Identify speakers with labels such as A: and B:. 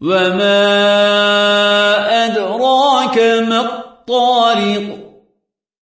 A: وما أدراك ما الطارق